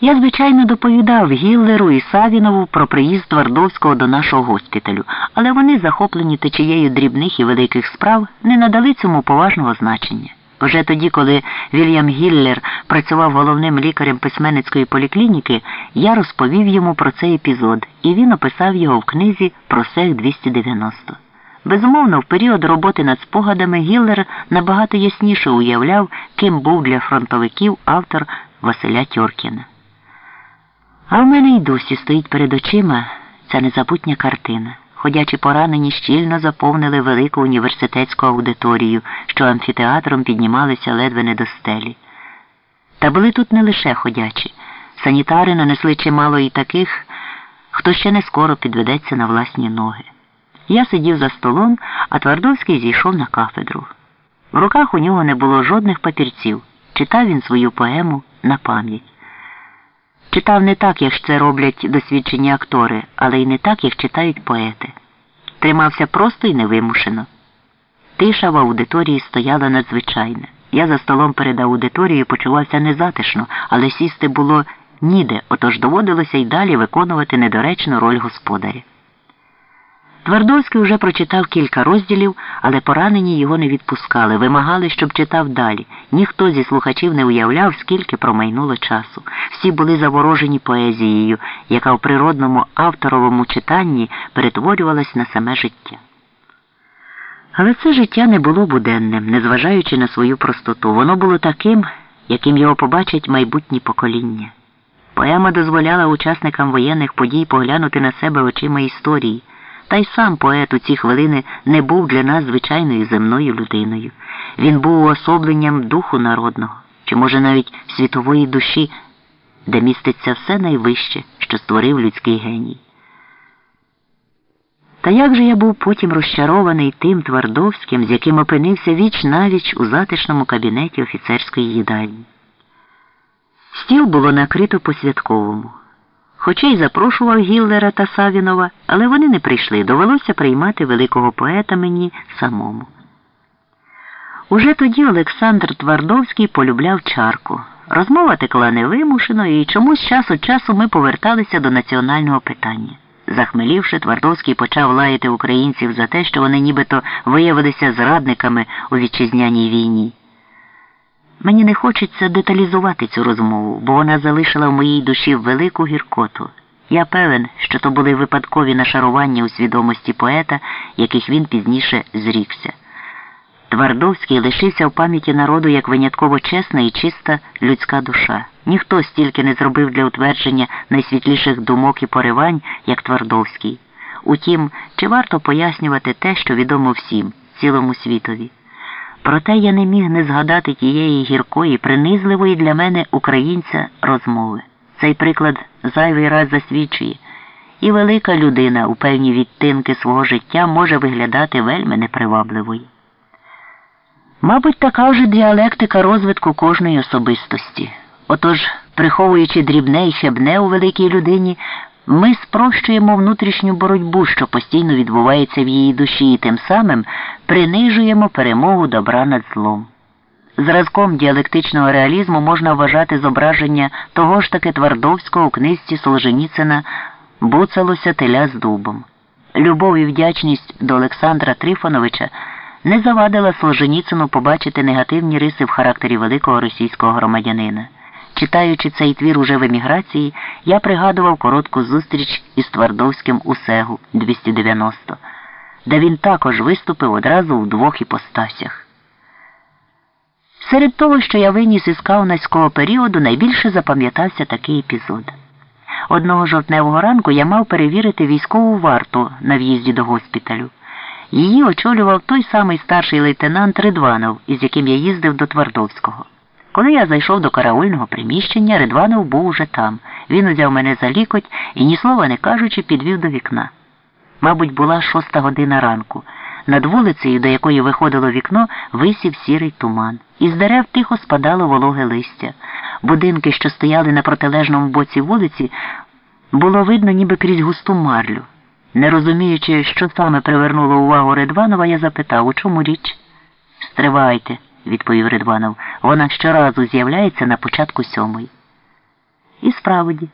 Я, звичайно, доповідав Гіллеру і Савінову про приїзд Твардовського до нашого госпіталю, але вони, захоплені течією дрібних і великих справ, не надали цьому поважного значення. Вже тоді, коли Вільям Гіллер працював головним лікарем письменницької поліклініки, я розповів йому про цей епізод, і він описав його в книзі про сех 290. Безумовно, в період роботи над спогадами Гіллер набагато ясніше уявляв, ким був для фронтовиків автор Василя Тьоркіна. А в мене й досі стоїть перед очима ця незабутня картина. Ходячі поранені щільно заповнили велику університетську аудиторію, що амфітеатром піднімалися ледве не до стелі. Та були тут не лише ходячі. Санітари нанесли чимало і таких, хто ще не скоро підведеться на власні ноги. Я сидів за столом, а Твардовський зійшов на кафедру. В руках у нього не було жодних папірців. Читав він свою поему на пам'ять. Читав не так, як це роблять досвідчені актори, але й не так, як читають поети. Тримався просто і невимушено. Тиша в аудиторії стояла надзвичайна. Я за столом перед аудиторією почувався незатишно, але сісти було ніде, отож доводилося й далі виконувати недоречну роль господаря. Твардовський вже прочитав кілька розділів, але поранені його не відпускали, вимагали, щоб читав далі. Ніхто зі слухачів не уявляв, скільки промайнуло часу. Всі були заворожені поезією, яка в природному авторовому читанні перетворювалась на саме життя. Але це життя не було буденним, незважаючи на свою простоту. Воно було таким, яким його побачать майбутні покоління. Поема дозволяла учасникам воєнних подій поглянути на себе очима історії. Та й сам поет у ці хвилини не був для нас звичайною земною людиною. Він був уособленням духу народного, чи, може, навіть світової душі, де міститься все найвище, що створив людський геній. Та як же я був потім розчарований тим Твардовським, з яким опинився віч навіч у затишному кабінеті офіцерської їдальні. Стіл було накрито по святковому. Хоча й запрошував Гіллера та Савінова, але вони не прийшли, довелося приймати великого поета мені самому. Уже тоді Олександр Твардовський полюбляв чарку. Розмова текла невимушено, і чомусь час від часу ми поверталися до національного питання. Захмелівши, Твардовський почав лаяти українців за те, що вони нібито виявилися зрадниками у вітчизняній війні. Мені не хочеться деталізувати цю розмову, бо вона залишила в моїй душі велику гіркоту. Я певен, що то були випадкові нашарування у свідомості поета, яких він пізніше зрікся. Твардовський лишився в пам'яті народу як винятково чесна і чиста людська душа. Ніхто стільки не зробив для утвердження найсвітліших думок і поривань, як Твардовський. Утім, чи варто пояснювати те, що відомо всім, цілому світові? Проте я не міг не згадати тієї гіркої, принизливої для мене українця розмови. Цей приклад зайвий раз засвідчує. І велика людина у певні відтинки свого життя може виглядати вельми непривабливою. Мабуть, така вже діалектика розвитку кожної особистості. Отож, приховуючи дрібне і хебне у великій людині, ми спрощуємо внутрішню боротьбу, що постійно відбувається в її душі, і тим самим принижуємо перемогу добра над злом. Зразком діалектичного реалізму можна вважати зображення того ж таки Твардовського у книжці Солженіцина Буцалося теля з дубом. Любов і вдячність до Олександра Трифоновича не завадила Солженіцину побачити негативні риси в характері великого російського громадянина. Читаючи цей твір уже в еміграції, я пригадував коротку зустріч із Твардовським у Сегу 290, де він також виступив одразу в двох іпостасях. Серед того, що я виніс із каунацького періоду, найбільше запам'ятався такий епізод. Одного жовтневого ранку я мав перевірити військову варту на в'їзді до госпіталю. Її очолював той самий старший лейтенант Ридванов, із яким я їздив до Твардовського. Коли я зайшов до караульного приміщення, Ридванов був уже там. Він узяв мене за лікоть і, ні слова не кажучи, підвів до вікна. Мабуть, була шоста година ранку. Над вулицею, до якої виходило вікно, висів сірий туман. Із дерев тихо спадало вологе листя. Будинки, що стояли на протилежному боці вулиці, було видно ніби крізь густу марлю. Не розуміючи, що саме привернуло увагу Ридванова, я запитав, у чому річ? Стривайте відповів Ридванов. Вона щоразу з'являється на початку сьомої. І справді.